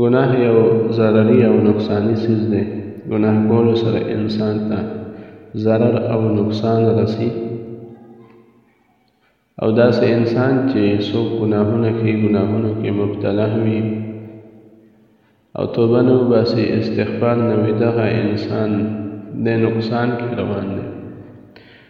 ګناه یو ضرري او نقصاني څیز دی ګناه کولو سره انسان ته ضرر او نقصان رسی او داسې انسان چې څوک ګناهونه کوي ګناهونو کې مبتلا وي او توبه نه وباسي استغفار نه وي دغه انسان د نقصان کې روان دی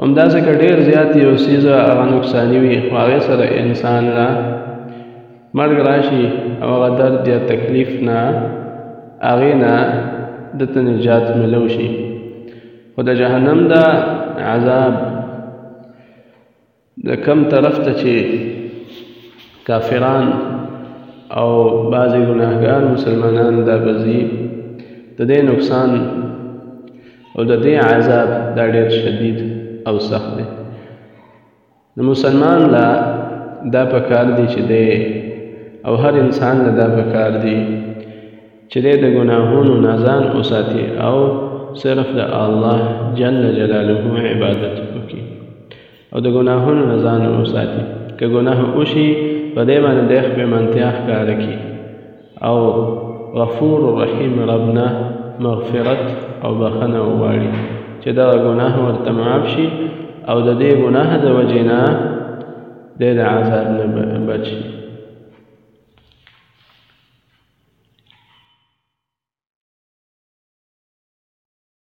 همداسې که ډېر زیات یو څیز هغه نقصاني وي خو هغې سره انسان له مرګ راشي او هغه درد یا تکلیف نه هغې نه ده ته نجات ملو شي خو د جهنم دا عذاب د کم طرف ته چې کافران او بعضې ګناهګار مسلمانان دا بزي د دې نقصان او د دې عذاب دا ډېر شدید او سخت دی د مسلمان لا دا پکار دی چې دی او هر انسان له دا پکار دی چې دی د ګناهونو نه ځان وساتي او صرف د الله جل جلاله عبادت وکړي او د ګناهونو نه ځان وساتي که ګناه وشي په دې باندې د خپېمنتیا ښکاره کړي او غفور رحیم رب نه مغفرت او بخښنه وغواړي چې دغه ګناه ورته معاف شي او د دې ګناه د وجې نه دی د عذاب نه بچ شي